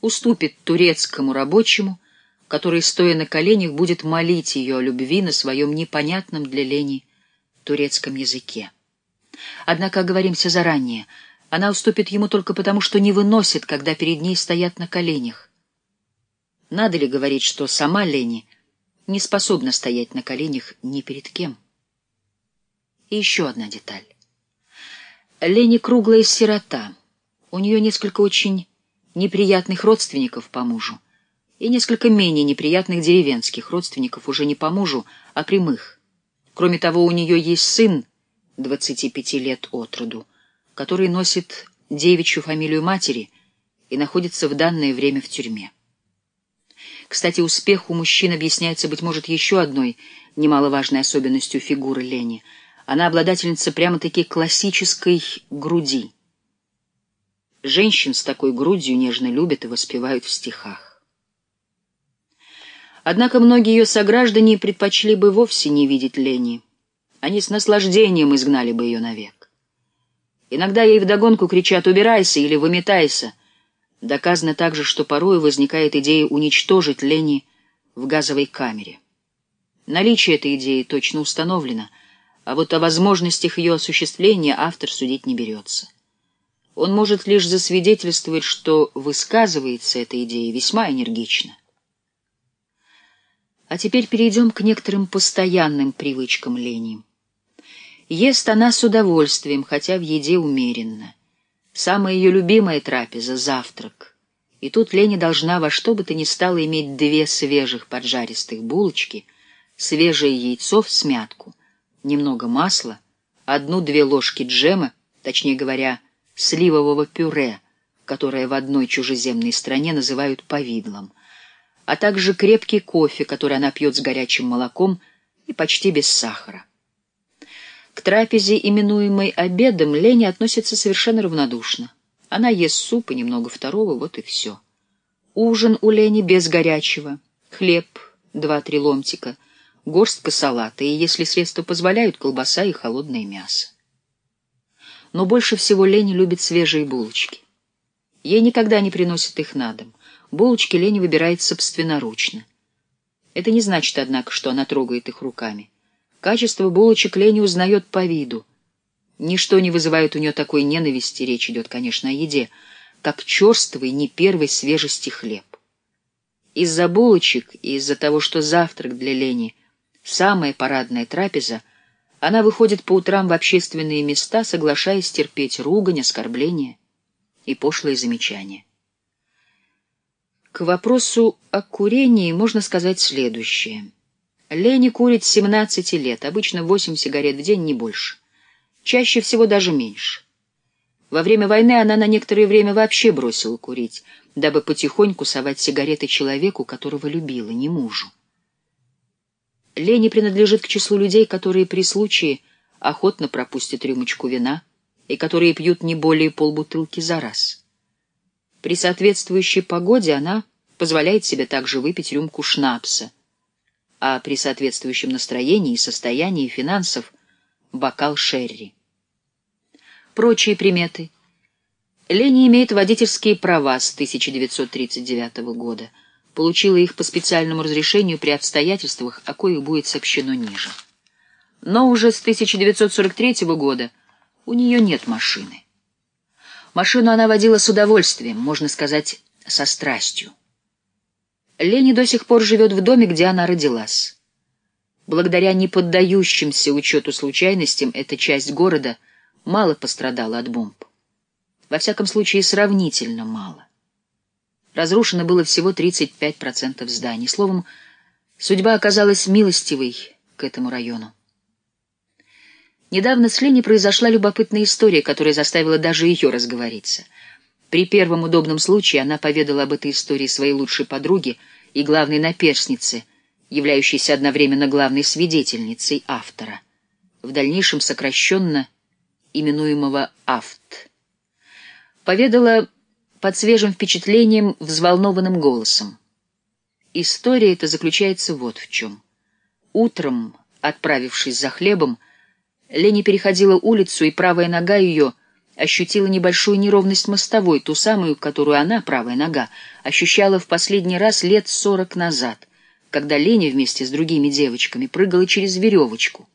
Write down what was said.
уступит турецкому рабочему, который, стоя на коленях, будет молить ее о любви на своем непонятном для Лени турецком языке. Однако, оговоримся заранее, она уступит ему только потому, что не выносит, когда перед ней стоят на коленях. Надо ли говорить, что сама Лени не способна стоять на коленях ни перед кем? И еще одна деталь. Лени круглая сирота. У нее несколько очень неприятных родственников по мужу и несколько менее неприятных деревенских родственников уже не по мужу, а прямых. Кроме того, у нее есть сын 25 лет от роду, который носит девичью фамилию матери и находится в данное время в тюрьме. Кстати, успех у мужчин объясняется, быть может, еще одной немаловажной особенностью фигуры Лени. Она обладательница прямо-таки классической груди. Женщин с такой грудью нежно любят и воспевают в стихах. Однако многие ее сограждане предпочли бы вовсе не видеть Лени. Они с наслаждением изгнали бы ее навек. Иногда ей вдогонку кричат «убирайся» или «выметайся». Доказано также, что порою возникает идея уничтожить Лени в газовой камере. Наличие этой идеи точно установлено, а вот о возможностях ее осуществления автор судить не берется. Он может лишь засвидетельствовать, что высказывается эта идея весьма энергично. А теперь перейдем к некоторым постоянным привычкам Лени. Ест она с удовольствием, хотя в еде умеренно. Самая ее любимая трапеза — завтрак. И тут Лени должна во что бы то ни стало иметь две свежих поджаристых булочки, свежее яйцо в смятку, немного масла, одну-две ложки джема, точнее говоря, сливового пюре, которое в одной чужеземной стране называют повидлом, а также крепкий кофе, который она пьет с горячим молоком и почти без сахара. К трапезе, именуемой обедом, Лени относится совершенно равнодушно. Она ест суп и немного второго, вот и все. Ужин у Лени без горячего, хлеб, два-три ломтика, горстка салата и, если средства позволяют, колбаса и холодное мясо. Но больше всего Лени любит свежие булочки. Ей никогда не приносят их на дом. Булочки Лени выбирает собственноручно. Это не значит, однако, что она трогает их руками. Качество булочек Лени узнает по виду. Ничто не вызывает у нее такой ненависти, речь идет, конечно, о еде, как черствый, не первой свежести хлеб. Из-за булочек и из-за того, что завтрак для Лени — самая парадная трапеза, она выходит по утрам в общественные места, соглашаясь терпеть ругань, оскорбления и пошлые замечания. К вопросу о курении можно сказать следующее. Лени курит с 17 лет, обычно 8 сигарет в день, не больше. Чаще всего даже меньше. Во время войны она на некоторое время вообще бросила курить, дабы потихоньку совать сигареты человеку, которого любила, не мужу. Лени принадлежит к числу людей, которые при случае охотно пропустят рюмочку вина и которые пьют не более полбутылки за раз. При соответствующей погоде она позволяет себе также выпить рюмку шнапса, а при соответствующем настроении и состоянии финансов — бокал шерри. Прочие приметы. Лени имеет водительские права с 1939 года. Получила их по специальному разрешению при обстоятельствах, о коих будет сообщено ниже. Но уже с 1943 года у нее нет машины. Машину она водила с удовольствием, можно сказать, со страстью. Лени до сих пор живет в доме, где она родилась. Благодаря неподдающимся учету случайностям эта часть города мало пострадала от бомб. Во всяком случае, сравнительно мало. Разрушено было всего 35% зданий. Словом, судьба оказалась милостивой к этому району. Недавно с Лени произошла любопытная история, которая заставила даже ее разговориться. При первом удобном случае она поведала об этой истории своей лучшей подруге и главной наперснице, являющейся одновременно главной свидетельницей автора, в дальнейшем сокращенно именуемого «Авт». Поведала под свежим впечатлением, взволнованным голосом. История эта заключается вот в чем. Утром, отправившись за хлебом, Лени переходила улицу, и правая нога ее ощутила небольшую неровность мостовой, ту самую, которую она, правая нога, ощущала в последний раз лет сорок назад, когда Леня вместе с другими девочками прыгала через веревочку.